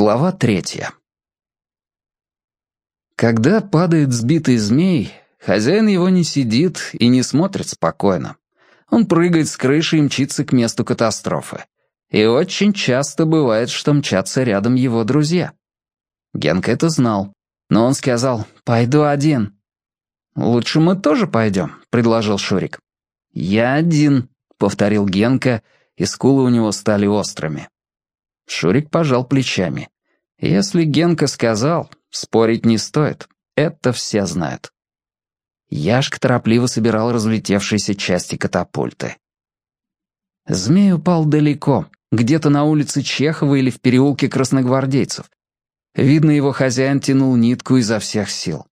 Глава третья. Когда падает сбитый змей, хозяин его не сидит и не смотрит спокойно. Он прыгает с крыши и мчится к месту катастрофы. И очень часто бывает, что мчатся рядом его друзья. Генка это знал, но он сказал «пойду один». «Лучше мы тоже пойдем», — предложил Шурик. «Я один», — повторил Генка, и скулы у него стали острыми. Шурик пожал плечами. Если Генка сказал, спорить не стоит. Это все знают. Яшка торопливо собирал разлетевшиеся части катапульты. Змей упал далеко, где-то на улице Чехова или в переулке красногвардейцев. Видно, его хозяин тянул нитку изо всех сил.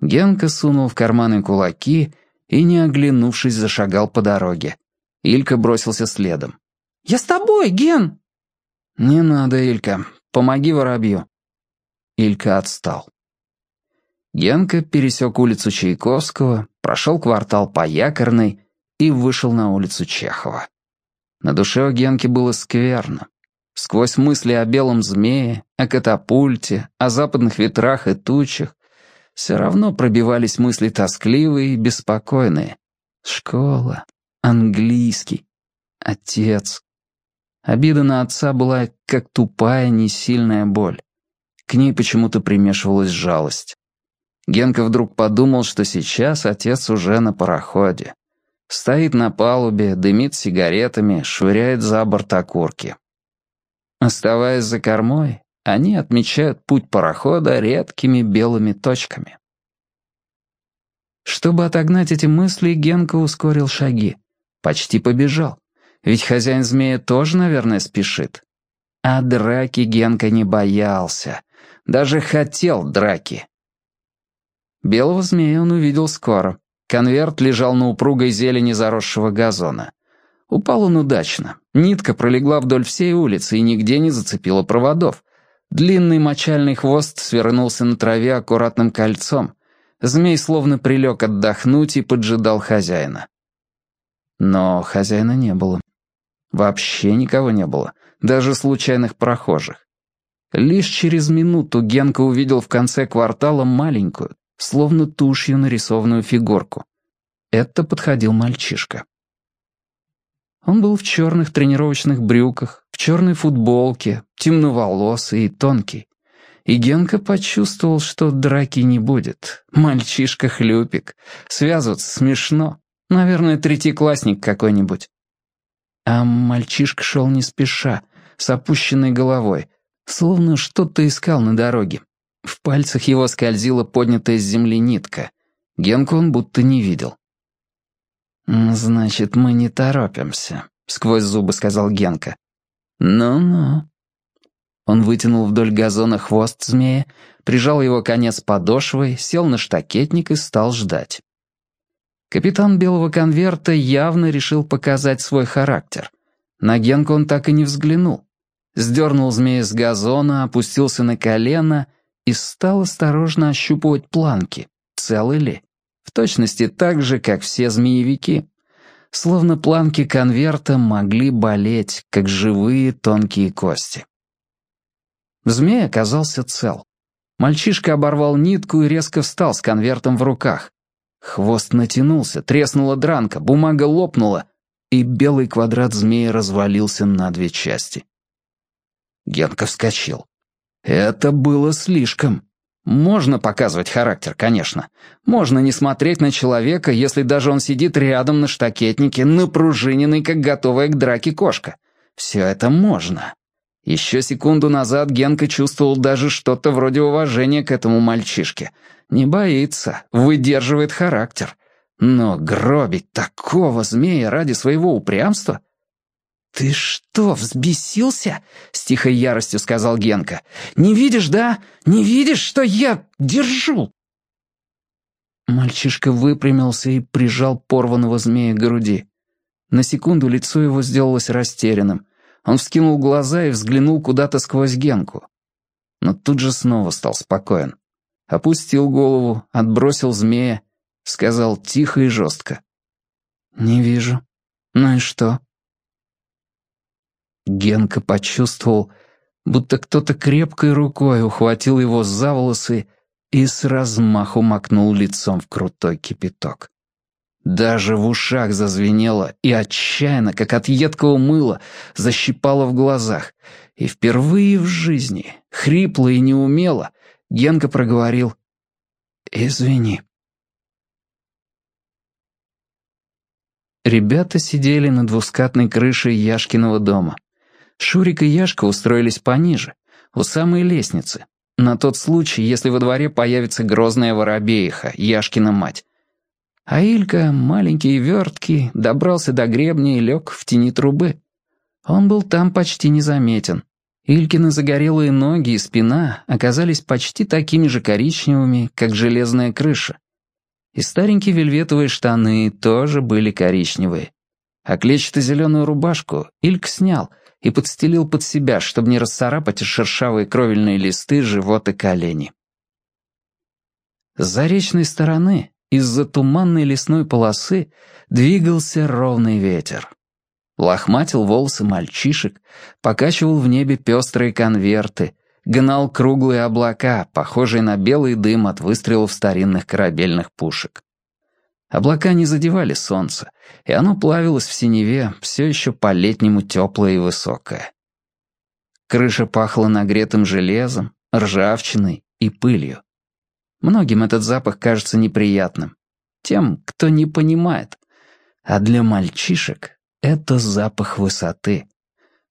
Генка сунул в карманы кулаки и, не оглянувшись, зашагал по дороге. Илька бросился следом. «Я с тобой, Ген!» «Не надо, Илька. Помоги воробью». Илька отстал. Генка пересек улицу Чайковского, прошел квартал по Якорной и вышел на улицу Чехова. На душе у Генки было скверно. Сквозь мысли о белом змее, о катапульте, о западных ветрах и тучах все равно пробивались мысли тоскливые и беспокойные. Школа, английский, отец, Обида на отца была как тупая, несильная боль. К ней почему-то примешивалась жалость. Генка вдруг подумал, что сейчас отец уже на пароходе. Стоит на палубе, дымит сигаретами, швыряет за борт окурки. Оставаясь за кормой, они отмечают путь парохода редкими белыми точками. Чтобы отогнать эти мысли, Генка ускорил шаги. Почти побежал. Ведь хозяин змея тоже, наверное, спешит. А драки Генка не боялся. Даже хотел драки. Белого змея он увидел скоро. Конверт лежал на упругой зелени заросшего газона. Упал он удачно. Нитка пролегла вдоль всей улицы и нигде не зацепила проводов. Длинный мочальный хвост свернулся на траве аккуратным кольцом. Змей словно прилег отдохнуть и поджидал хозяина. Но хозяина не было. Вообще никого не было, даже случайных прохожих. Лишь через минуту Генка увидел в конце квартала маленькую, словно тушью нарисованную фигурку. Это подходил мальчишка. Он был в черных тренировочных брюках, в черной футболке, темноволосый и тонкий. И Генка почувствовал, что драки не будет. Мальчишка-хлюпик. Связываться смешно. Наверное, третьеклассник какой-нибудь. А мальчишка шел не спеша, с опущенной головой, словно что-то искал на дороге. В пальцах его скользила поднятая с земли нитка. Генку он будто не видел. «Значит, мы не торопимся», — сквозь зубы сказал Генка. «Ну-ну». Он вытянул вдоль газона хвост змея, прижал его конец подошвой, сел на штакетник и стал ждать. Капитан Белого конверта явно решил показать свой характер. На Генку он так и не взглянул. Сдернул змея с газона, опустился на колено и стал осторожно ощупывать планки, целы ли. В точности так же, как все змеевики. Словно планки конверта могли болеть, как живые тонкие кости. Змей оказался цел. Мальчишка оборвал нитку и резко встал с конвертом в руках. Хвост натянулся, треснула дранка, бумага лопнула, и белый квадрат змея развалился на две части. Генка вскочил. Это было слишком. Можно показывать характер, конечно. Можно не смотреть на человека, если даже он сидит рядом на штакетнике, напружиненный, как готовая к драке кошка. Все это можно. Еще секунду назад Генка чувствовал даже что-то вроде уважения к этому мальчишке. Не боится, выдерживает характер. Но гробить такого змея ради своего упрямства? «Ты что, взбесился?» — с тихой яростью сказал Генка. «Не видишь, да? Не видишь, что я держу?» Мальчишка выпрямился и прижал порванного змея к груди. На секунду лицо его сделалось растерянным. Он вскинул глаза и взглянул куда-то сквозь Генку. Но тут же снова стал спокоен. Опустил голову, отбросил змея, сказал тихо и жестко. «Не вижу. Ну и что?» Генка почувствовал, будто кто-то крепкой рукой ухватил его за волосы и с размаху макнул лицом в крутой кипяток. Даже в ушах зазвенело и отчаянно, как от едкого мыла, защипало в глазах. И впервые в жизни, хрипло и неумело, Генка проговорил «Извини». Ребята сидели на двускатной крыше Яшкиного дома. Шурик и Яшка устроились пониже, у самой лестницы, на тот случай, если во дворе появится грозная воробеиха, Яшкина мать. А Илька, маленький и верткий, добрался до гребня и лег в тени трубы. Он был там почти незаметен. Илькины загорелые ноги и спина оказались почти такими же коричневыми, как железная крыша. И старенькие вельветовые штаны тоже были коричневые. А клетчато-зеленую рубашку Ильк снял и подстелил под себя, чтобы не расцарапать шершавые кровельные листы, живот и колени. С заречной стороны, из-за туманной лесной полосы, двигался ровный ветер. Лохматил волосы мальчишек, покачивал в небе пестрые конверты, гнал круглые облака, похожие на белый дым от выстрелов старинных корабельных пушек. Облака не задевали солнце, и оно плавилось в синеве, все еще по-летнему теплое и высокое. Крыша пахла нагретым железом, ржавчиной и пылью. Многим этот запах кажется неприятным. Тем, кто не понимает. А для мальчишек это запах высоты.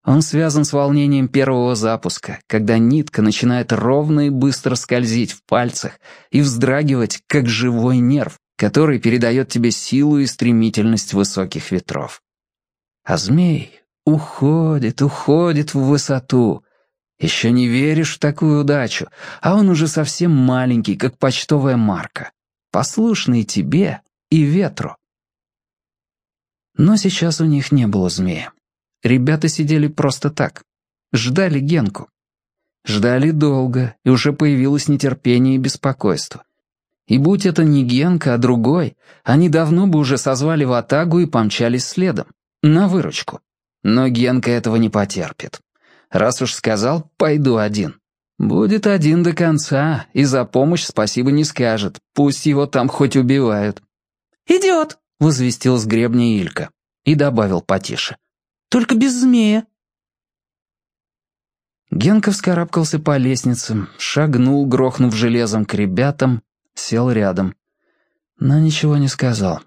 Он связан с волнением первого запуска, когда нитка начинает ровно и быстро скользить в пальцах и вздрагивать, как живой нерв, который передает тебе силу и стремительность высоких ветров. А змей уходит, уходит в высоту. Еще не веришь в такую удачу, а он уже совсем маленький, как почтовая марка, послушный тебе и ветру. Но сейчас у них не было змея. Ребята сидели просто так. Ждали Генку. Ждали долго, и уже появилось нетерпение и беспокойство. И будь это не Генка, а другой, они давно бы уже созвали в Атагу и помчались следом. На выручку. Но Генка этого не потерпит. Раз уж сказал, пойду один. Будет один до конца, и за помощь спасибо не скажет. Пусть его там хоть убивают. «Идет», — возвестил с гребня Илька. И добавил потише. Только без змея». Генка вскарабкался по лестнице, шагнул, грохнув железом к ребятам, сел рядом. Но ничего не сказал.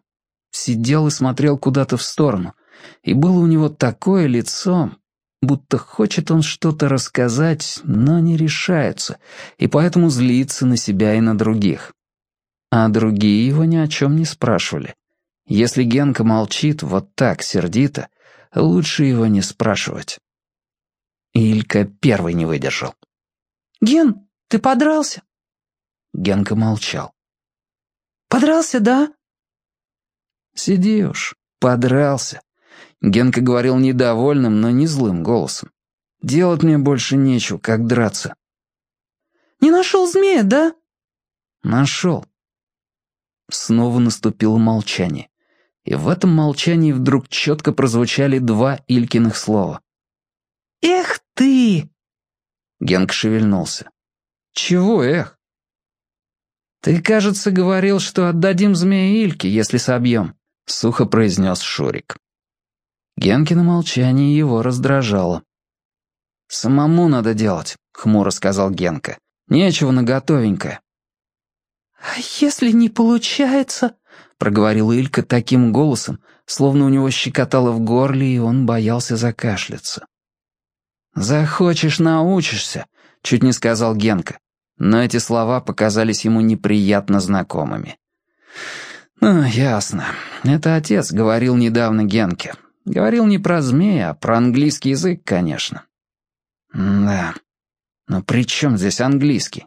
Сидел и смотрел куда-то в сторону. И было у него такое лицо, будто хочет он что-то рассказать, но не решается, и поэтому злится на себя и на других. А другие его ни о чем не спрашивали. Если Генка молчит вот так, сердито, лучше его не спрашивать. Илька первый не выдержал. «Ген, ты подрался?» Генка молчал. «Подрался, да?» «Сиди уж, подрался». Генка говорил недовольным, но не злым голосом. «Делать мне больше нечего, как драться». «Не нашел змея, да?» «Нашел». Снова наступило молчание и в этом молчании вдруг четко прозвучали два Илькиных слова. «Эх ты!» Генк шевельнулся. «Чего эх?» «Ты, кажется, говорил, что отдадим змея Ильке, если собьем», — сухо произнес Шурик. Генкино молчание его раздражало. «Самому надо делать», — хмуро сказал Генка. «Нечего наготовенькое». «А если не получается?» — проговорила Илька таким голосом, словно у него щекотало в горле, и он боялся закашляться. «Захочешь — научишься», — чуть не сказал Генка, но эти слова показались ему неприятно знакомыми. «Ну, ясно. Это отец говорил недавно Генке. Говорил не про змея, а про английский язык, конечно». «Да. Но при чем здесь английский?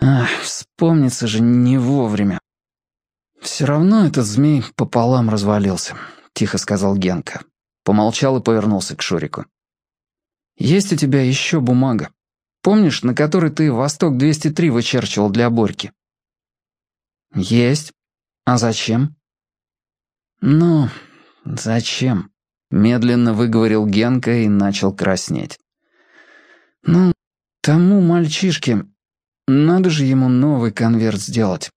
Ах, вспомнится же не вовремя. «Все равно этот змей пополам развалился», — тихо сказал Генка. Помолчал и повернулся к Шурику. «Есть у тебя еще бумага. Помнишь, на которой ты «Восток-203» вычерчивал для Борьки?» «Есть. А зачем?» «Ну, зачем?» — медленно выговорил Генка и начал краснеть. Ну, тому мальчишке надо же ему новый конверт сделать.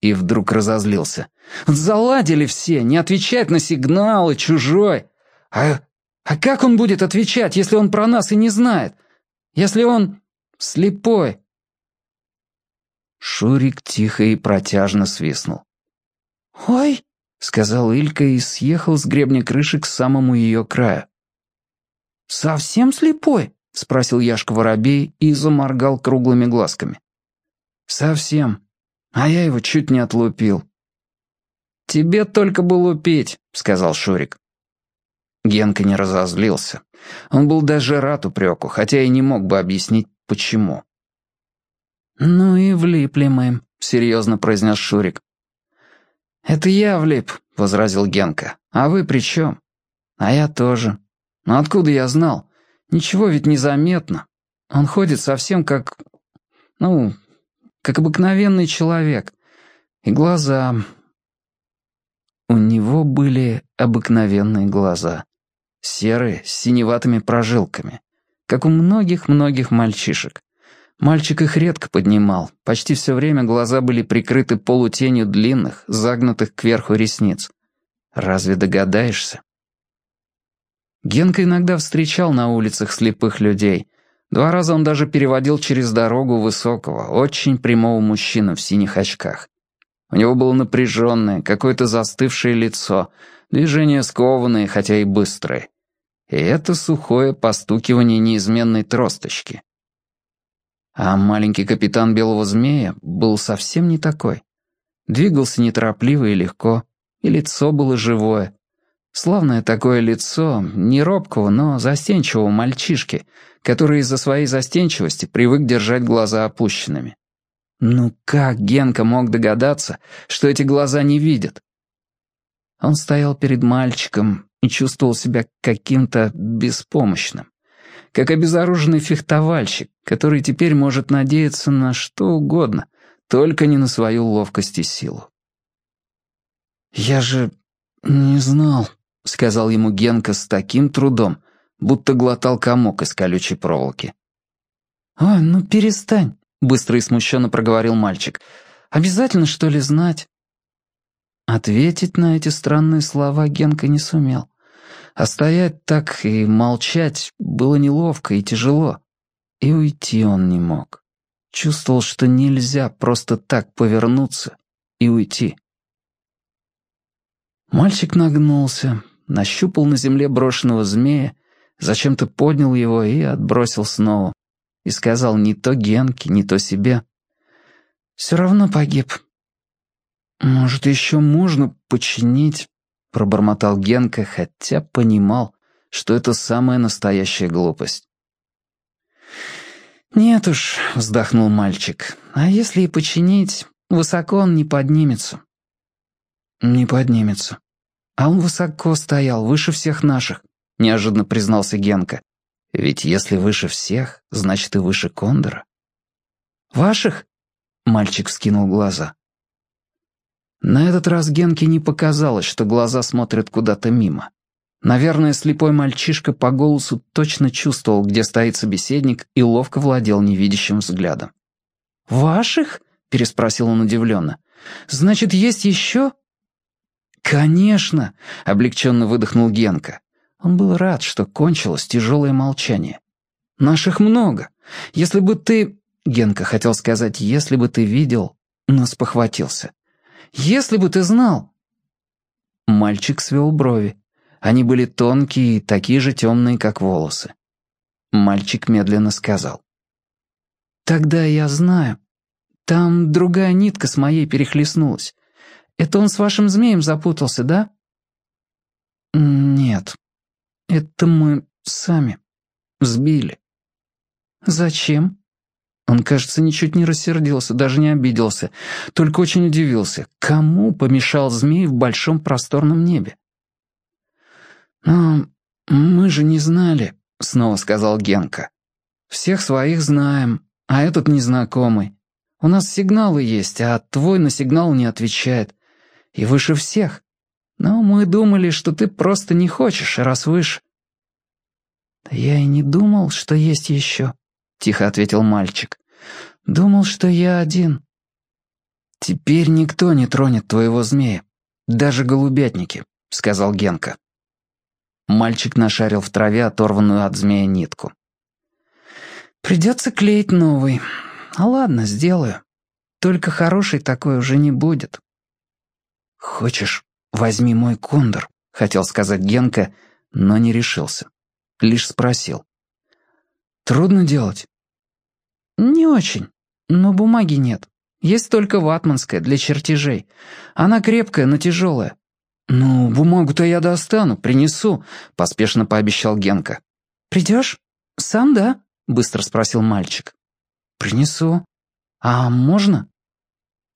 И вдруг разозлился. Заладили все, не отвечать на сигналы, чужой. А, а как он будет отвечать, если он про нас и не знает? Если он слепой? Шурик тихо и протяжно свистнул. «Ой!» — сказал Илька и съехал с гребня крыши к самому ее краю. «Совсем слепой?» — спросил Яшка Воробей и заморгал круглыми глазками. «Совсем. А я его чуть не отлупил». «Тебе только бы лупить», — сказал Шурик. Генка не разозлился. Он был даже рад упреку, хотя и не мог бы объяснить, почему. «Ну и влипли мы», — серьезно произнес Шурик. «Это я влип», — возразил Генка. «А вы при чем?» «А я тоже. Но откуда я знал? Ничего ведь не заметно. Он ходит совсем как... Ну, как обыкновенный человек. И глаза... У него были обыкновенные глаза. Серые, с синеватыми прожилками. Как у многих-многих мальчишек. Мальчик их редко поднимал. Почти все время глаза были прикрыты полутенью длинных, загнутых кверху ресниц. Разве догадаешься? Генка иногда встречал на улицах слепых людей. Два раза он даже переводил через дорогу высокого, очень прямого мужчину в синих очках. У него было напряженное, какое-то застывшее лицо, движения скованные, хотя и быстрые. И это сухое постукивание неизменной тросточки. А маленький капитан Белого Змея был совсем не такой. Двигался неторопливо и легко, и лицо было живое, Славное такое лицо, не робкого, но застенчивого мальчишки, который из-за своей застенчивости привык держать глаза опущенными. Ну как Генка мог догадаться, что эти глаза не видят? Он стоял перед мальчиком и чувствовал себя каким-то беспомощным, как обезоруженный фехтовальщик, который теперь может надеяться на что угодно, только не на свою ловкость и силу. «Я же не знал», — сказал ему Генка с таким трудом, будто глотал комок из колючей проволоки. «Ой, ну перестань», — быстро и смущенно проговорил мальчик. «Обязательно, что ли, знать?» Ответить на эти странные слова Генка не сумел. А стоять так и молчать было неловко и тяжело. И уйти он не мог. Чувствовал, что нельзя просто так повернуться и уйти. Мальчик нагнулся, нащупал на земле брошенного змея, зачем-то поднял его и отбросил снова. И сказал не то Генке, не то себе. «Все равно погиб». «Может, еще можно починить?» — пробормотал Генка, хотя понимал, что это самая настоящая глупость. «Нет уж», — вздохнул мальчик, — «а если и починить, высоко он не поднимется». «Не поднимется», «А он высоко стоял, выше всех наших», — неожиданно признался Генка. «Ведь если выше всех, значит и выше Кондора». «Ваших?» — мальчик вскинул глаза. На этот раз Генке не показалось, что глаза смотрят куда-то мимо. Наверное, слепой мальчишка по голосу точно чувствовал, где стоит собеседник, и ловко владел невидящим взглядом. «Ваших?» — переспросил он удивленно. «Значит, есть еще?» «Конечно!» — облегченно выдохнул Генка. Он был рад, что кончилось тяжелое молчание. «Наших много. Если бы ты...» Генка хотел сказать «если бы ты видел», но спохватился. «Если бы ты знал...» Мальчик свел брови. Они были тонкие и такие же темные, как волосы. Мальчик медленно сказал. «Тогда я знаю. Там другая нитка с моей перехлестнулась. Это он с вашим змеем запутался, да?» «Нет. Это мы сами. Сбили». «Зачем?» Он, кажется, ничуть не рассердился, даже не обиделся, только очень удивился, кому помешал змей в большом просторном небе. «Но мы же не знали», — снова сказал Генка. «Всех своих знаем, а этот незнакомый. У нас сигналы есть, а твой на сигнал не отвечает и выше всех. Но мы думали, что ты просто не хочешь, раз выше». «Да я и не думал, что есть еще», тихо ответил мальчик. «Думал, что я один». «Теперь никто не тронет твоего змея, даже голубятники», — сказал Генка. Мальчик нашарил в траве оторванную от змея нитку. «Придется клеить новый. А ладно, сделаю. Только хороший такой уже не будет». «Хочешь, возьми мой кондор», — хотел сказать Генка, но не решился. Лишь спросил. «Трудно делать?» «Не очень, но бумаги нет. Есть только ватманская для чертежей. Она крепкая, но тяжелая». «Ну, бумагу-то я достану, принесу», — поспешно пообещал Генка. «Придешь? Сам, да?» — быстро спросил мальчик. «Принесу. А можно?»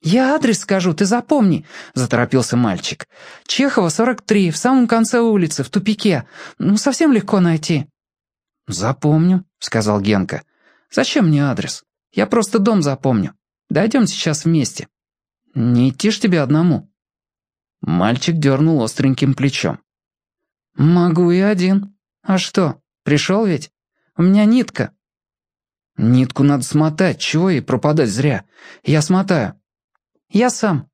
«Я адрес скажу, ты запомни», — заторопился мальчик. «Чехова, 43, в самом конце улицы, в тупике. Ну, совсем легко найти». «Запомню», — сказал Генка. «Зачем мне адрес? Я просто дом запомню. Дойдем сейчас вместе. Не идти ж тебе одному». Мальчик дернул остреньким плечом. «Могу и один. А что, пришел ведь? У меня нитка». «Нитку надо смотать, чего ей пропадать зря? Я смотаю». «Я сам».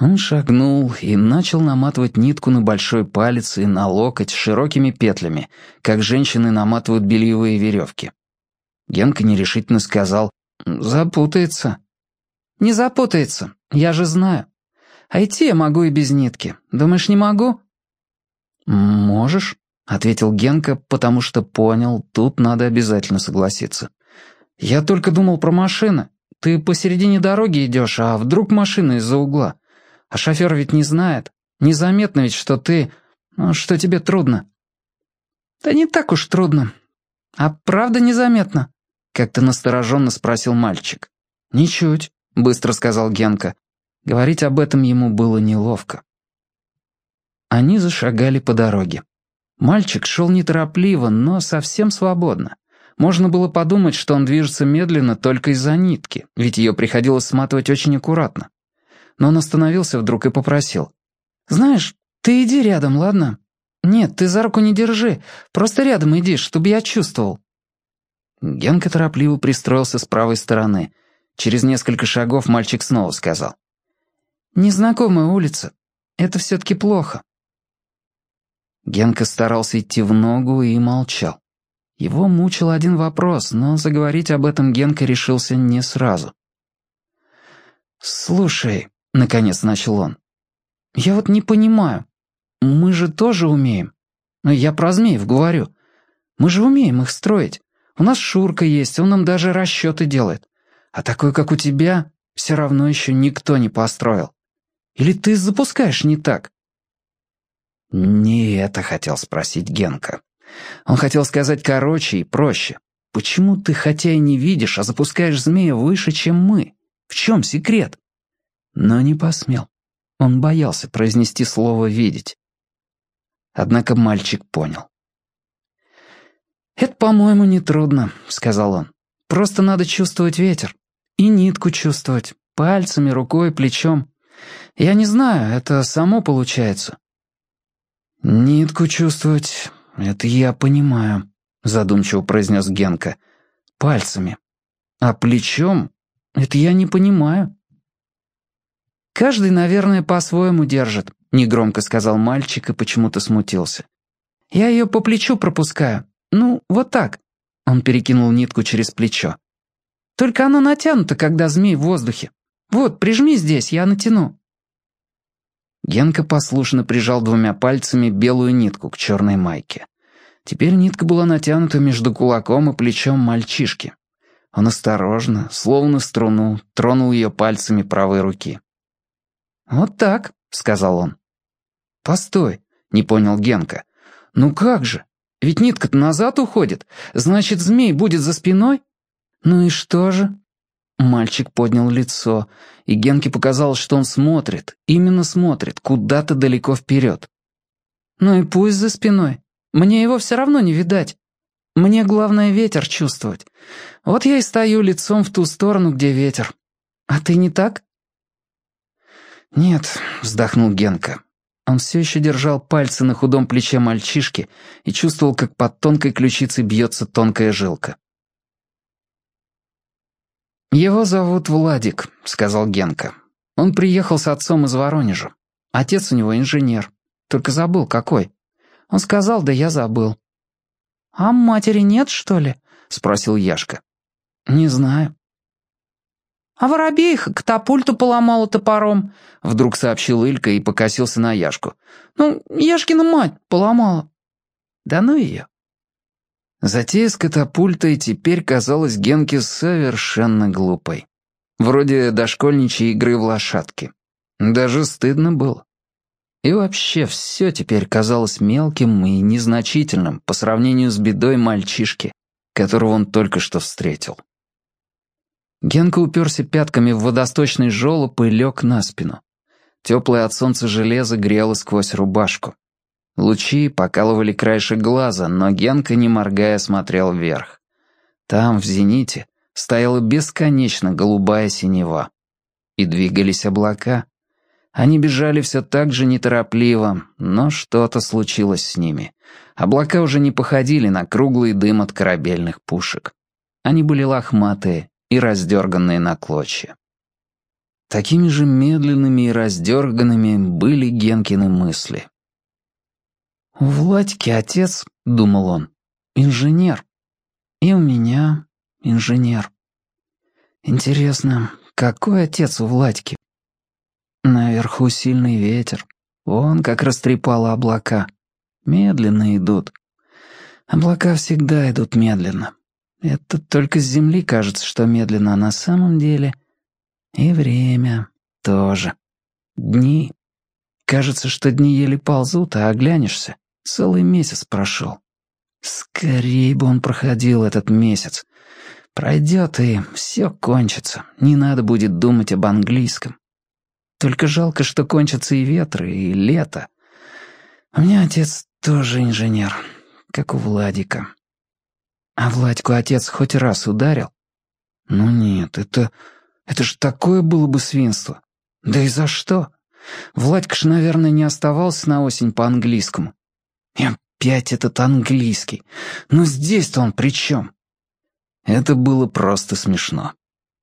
Он шагнул и начал наматывать нитку на большой палец и на локоть широкими петлями, как женщины наматывают бельевые веревки. Генка нерешительно сказал «Запутается». «Не запутается, я же знаю. А идти я могу и без нитки. Думаешь, не могу?» «Можешь», — ответил Генка, потому что понял, тут надо обязательно согласиться. «Я только думал про машины. Ты посередине дороги идешь, а вдруг машина из-за угла? А шофер ведь не знает. Незаметно ведь, что ты... Ну, что тебе трудно». «Да не так уж трудно. А правда незаметно?» Как-то настороженно спросил мальчик. «Ничуть», — быстро сказал Генка. Говорить об этом ему было неловко. Они зашагали по дороге. Мальчик шел неторопливо, но совсем свободно. Можно было подумать, что он движется медленно только из-за нитки, ведь ее приходилось сматывать очень аккуратно. Но он остановился вдруг и попросил. «Знаешь, ты иди рядом, ладно? Нет, ты за руку не держи, просто рядом иди, чтобы я чувствовал». Генка торопливо пристроился с правой стороны. Через несколько шагов мальчик снова сказал. Незнакомая улица. Это все-таки плохо». Генка старался идти в ногу и молчал. Его мучил один вопрос, но заговорить об этом Генка решился не сразу. «Слушай», — наконец начал он, — «я вот не понимаю. Мы же тоже умеем. Я про змеев говорю. Мы же умеем их строить. У нас Шурка есть, он нам даже расчеты делает. А такой, как у тебя, все равно еще никто не построил. Или ты запускаешь не так?» Не это хотел спросить Генка. Он хотел сказать короче и проще. «Почему ты, хотя и не видишь, а запускаешь змея выше, чем мы? В чем секрет?» Но не посмел. Он боялся произнести слово «видеть». Однако мальчик понял. «Это, по-моему, нетрудно», — сказал он. «Просто надо чувствовать ветер. И нитку чувствовать. Пальцами, рукой, плечом. Я не знаю, это само получается». «Нитку чувствовать, это я понимаю», — задумчиво произнес Генка. «Пальцами. А плечом? Это я не понимаю». «Каждый, наверное, по-своему держит», — негромко сказал мальчик и почему-то смутился. «Я ее по плечу пропускаю. Ну, вот так». Он перекинул нитку через плечо. «Только она натянута, когда змей в воздухе. Вот, прижми здесь, я натяну». Генка послушно прижал двумя пальцами белую нитку к черной майке. Теперь нитка была натянута между кулаком и плечом мальчишки. Он осторожно, словно струну, тронул ее пальцами правой руки. «Вот так», — сказал он. «Постой», — не понял Генка. «Ну как же? Ведь нитка-то назад уходит. Значит, змей будет за спиной?» «Ну и что же?» Мальчик поднял лицо, и Генке показалось, что он смотрит, именно смотрит, куда-то далеко вперед. «Ну и пусть за спиной. Мне его все равно не видать. Мне главное ветер чувствовать. Вот я и стою лицом в ту сторону, где ветер. А ты не так?» «Нет», — вздохнул Генка. Он все еще держал пальцы на худом плече мальчишки и чувствовал, как под тонкой ключицей бьется тонкая жилка. «Его зовут Владик», — сказал Генка. «Он приехал с отцом из Воронежа. Отец у него инженер. Только забыл, какой. Он сказал, да я забыл». «А матери нет, что ли?» — спросил Яшка. «Не знаю». «А воробей их катапульту поломала топором», — вдруг сообщил Илька и покосился на Яшку. «Ну, Яшкина мать поломала». «Да ну ее». Затея с катапультой теперь казалась Генке совершенно глупой. Вроде дошкольничьей игры в лошадки. Даже стыдно было. И вообще все теперь казалось мелким и незначительным по сравнению с бедой мальчишки, которого он только что встретил. Генка уперся пятками в водосточный желоб и лег на спину. Теплое от солнца железо грело сквозь рубашку. Лучи покалывали краешек глаза, но Генка, не моргая, смотрел вверх. Там, в зените, стояла бесконечно голубая синева. И двигались облака. Они бежали все так же неторопливо, но что-то случилось с ними. Облака уже не походили на круглый дым от корабельных пушек. Они были лохматые и раздерганные на клочья. Такими же медленными и раздерганными были Генкины мысли. «У Владьки отец, — думал он, — инженер. И у меня инженер. Интересно, какой отец у Владьки? Наверху сильный ветер. Вон как растрепало облака. Медленно идут. Облака всегда идут медленно. Это только с земли кажется, что медленно, а на самом деле... И время тоже. Дни. Кажется, что дни еле ползут, а оглянешься. Целый месяц прошел. Скорее бы он проходил этот месяц. Пройдет, и все кончится. Не надо будет думать об английском. Только жалко, что кончатся и ветры, и лето. У меня отец тоже инженер, как у Владика. А Владьку отец хоть раз ударил? Ну нет, это... Это ж такое было бы свинство. Да и за что? Владька ж, наверное, не оставался на осень по-английскому. И опять этот английский. Но здесь-то он при чем? Это было просто смешно.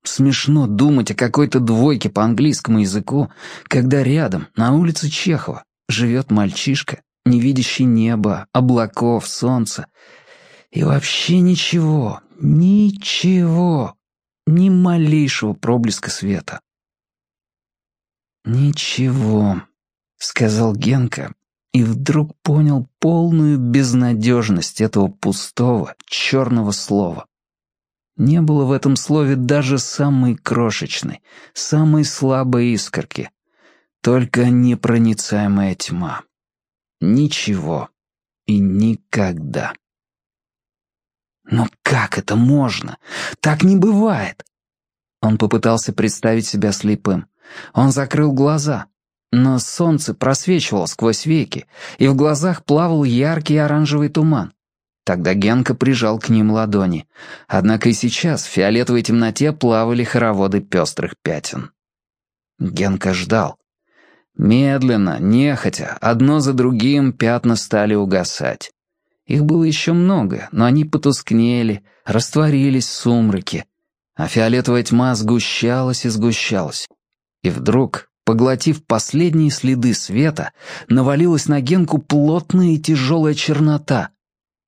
Смешно думать о какой-то двойке по английскому языку, когда рядом, на улице Чехова, живет мальчишка, не видящий неба, облаков, солнца. И вообще ничего, ничего, ни малейшего проблеска света. «Ничего», — сказал Генка, и вдруг понял полную безнадежность этого пустого, черного слова. Не было в этом слове даже самой крошечной, самой слабой искорки, только непроницаемая тьма. Ничего и никогда. Но как это можно? Так не бывает. Он попытался представить себя слепым. Он закрыл глаза, но солнце просвечивало сквозь веки, и в глазах плавал яркий оранжевый туман. Тогда Генка прижал к ним ладони. Однако и сейчас в фиолетовой темноте плавали хороводы пестрых пятен. Генка ждал. Медленно, нехотя, одно за другим пятна стали угасать. Их было еще много, но они потускнели, растворились в сумраке, а фиолетовая тьма сгущалась и сгущалась. И вдруг Поглотив последние следы света, навалилась на Генку плотная и тяжелая чернота.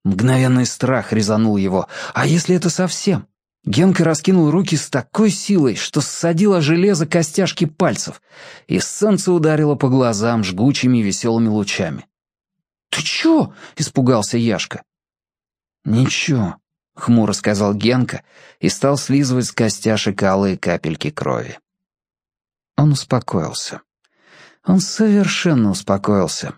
Мгновенный страх резанул его. А если это совсем? Генка раскинул руки с такой силой, что ссадило железо костяшки пальцев, и солнце ударило по глазам жгучими веселыми лучами. «Ты чё?» — испугался Яшка. «Ничего», — хмуро сказал Генка и стал слизывать с костяшек алые капельки крови. Он успокоился. Он совершенно успокоился.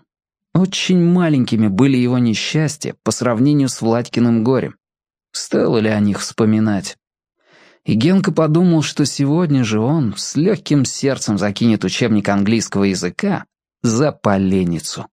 Очень маленькими были его несчастья по сравнению с Владькиным горем. Стоило ли о них вспоминать? И Генка подумал, что сегодня же он с легким сердцем закинет учебник английского языка за поленницу.